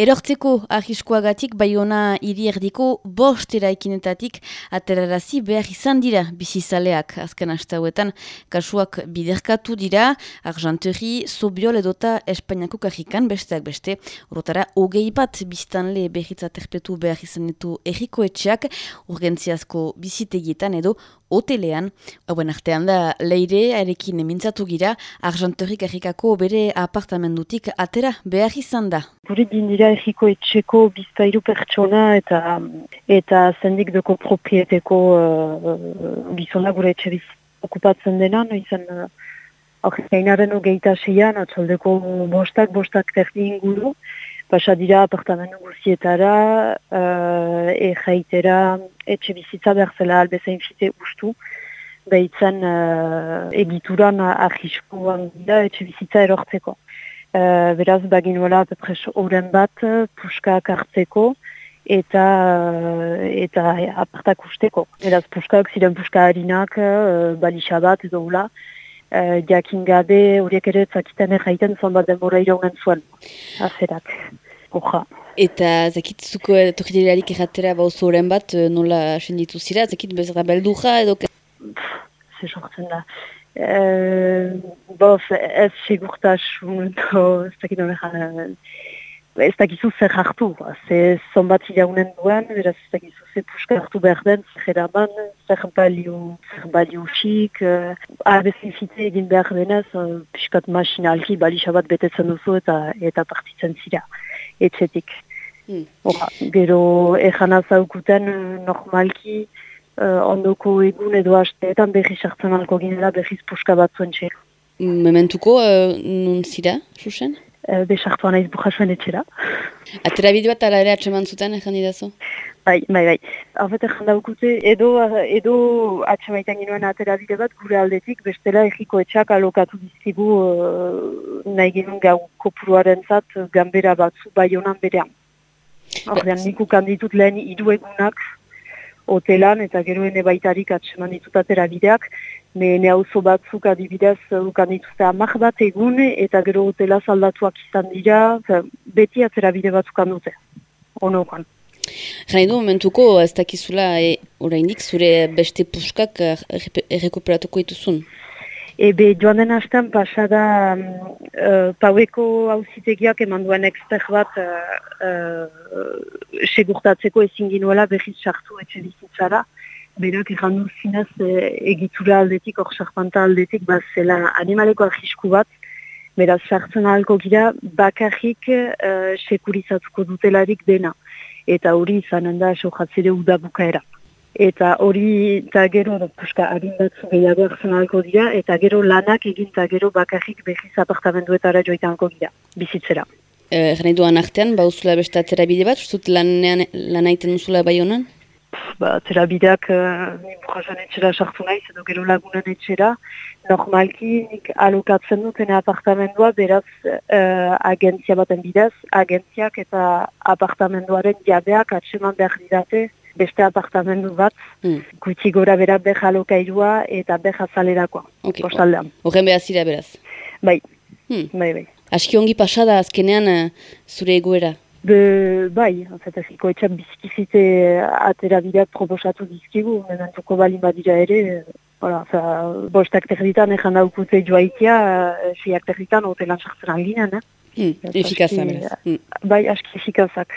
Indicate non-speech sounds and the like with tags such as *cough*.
Erortzeko ahiskoagatik baiona hiri erdiko bost eraikinetatik aterarazi behar izan dira bizizaleak. Azken hauetan kasuak biderkatu dira Argenteri, Sobiol edota Espainiako kajikan besteak beste urotara hogei bat biztanle behitza terpetu behar izan ditu errikoetxeak urgentziazko bizitegietan edo hotelean, hauen artean da leire erekin emintzatu gira Argenterik errikako bere apartamendutik atera behar izan da. Gure dindira erriko etxeko bizpairu pertsona eta eta zendik deko propieteko uh, gizona gure etxe okupatzen dena, no izan uh, gainaren ogeita seian, atzoldeko bostak, bostak terdi inguru, pasa dira apartamendu guzietara, uh, e jaitera, etxe bizitza behar zela albezain fite ustu, behitzen uh, egituran ahiskoan dira etxe bizitza erortzeko. Uh, beraz, bagin nola, pepres, oren bat, puskak hartzeko, eta uh, eta apartak usteko. Beraz, puskak ziren puska harinak, uh, balisa bat, edo hula, uh, jakin gabe horiek ere zakiten erraiten zon bat denbora iraunen zuen, azerak. Oja. Eta zakitzuko torridelarik erratera bauzu oren bat, nola senditu zira, zakit bezala belduja edo... Zer sortzen da. Uh, bof, ez segurtasun, *laughs* ez dakit horrean, ez dakizu zer hartu, ze zonbat hilaunen duen, beraz ez dakizu zer puska hartu behar den, zer eraman, zer balio, zer balio xik, uh, abezin fite egin behar denez, uh, piskat masinalki balixabat betetzen duzu eta eta partitzen zira, etxetik. Hmm. gero, ejan azaukuten, normalki, uh, ondoko egun edo hasteetan berri sartzen alko ginela berriz puska batzuen txera. Mementuko, uh, nun zira, susen? Uh, Besartu anaiz bujasuen etxera. Atera bideo bat ala ere atseman zuten egan didazu? Bai, bai, bai. Horfet egan daukute, edo, edo atsemaitan ginoen atera bide bat gure aldetik, bestela egiko etxak alokatu dizkigu uh, nahi genuen gau kopuruaren zat gambera batzu bai honan berean. Horrean, nik ukan ditut lehen idu egunak hotelan eta gero ene baitarik atseman ditut atera bideak, ne hauzo batzuk adibidez ukan dituzte amak bat egun eta gero hotela zaldatuak izan dira, beti atera bide batzuk dute, honokan. Jani du momentuko ez dakizula e, oraindik zure beste puskak errekuperatuko ituzun? Ebe joan den hasten pasada uh, paueko hauzitegiak eman duen ekster bat uh, uh, segurtatzeko ezin ginuela behiz sartu etxe bizitzara. Berak errandu zinez egitura aldetik, hor sarpanta aldetik, bat zela animaleko argisku bat, beraz sartzen ahalko gira bakarrik uh, sekurizatuko dutelarik dena. Eta hori izanen da sojatzere udabukaera eta hori eta gero puska harin batzu gehiago erzen alko dira, eta gero lanak egin eta gero bakarrik behiz apartamenduetara joitan alko dira, bizitzera. E, Gane duan artean, ba uzula beste atera bide bat, ustut lan aiten uzula bai honan? Ba, atera bideak, uh, etxera sartu nahiz, edo gero lagunen etxera, normalki nik alokatzen duten apartamendua, beraz uh, agentzia baten bidez, agentziak eta apartamenduaren jabeak atseman behar didate, beste apartamendu bat, mm. gutxi gora bera beha lokairua eta beha zalerakoa, okay, kostaldean. Horren behar zira beraz? Bai, hmm. bai, bai. Aski ongi pasada azkenean uh, zure egoera? Be, bai, zeta ziko etxak bizkizite atera bideak proposatu dizkigu, mementuko bali badira ere, Hala, za, bostak territan ezan daukute joaitia, siak territan hotelan sartzen alginen, eh? Hmm, efikazak, beraz. Hmm. Bai, aski efikazak.